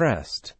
suppressed.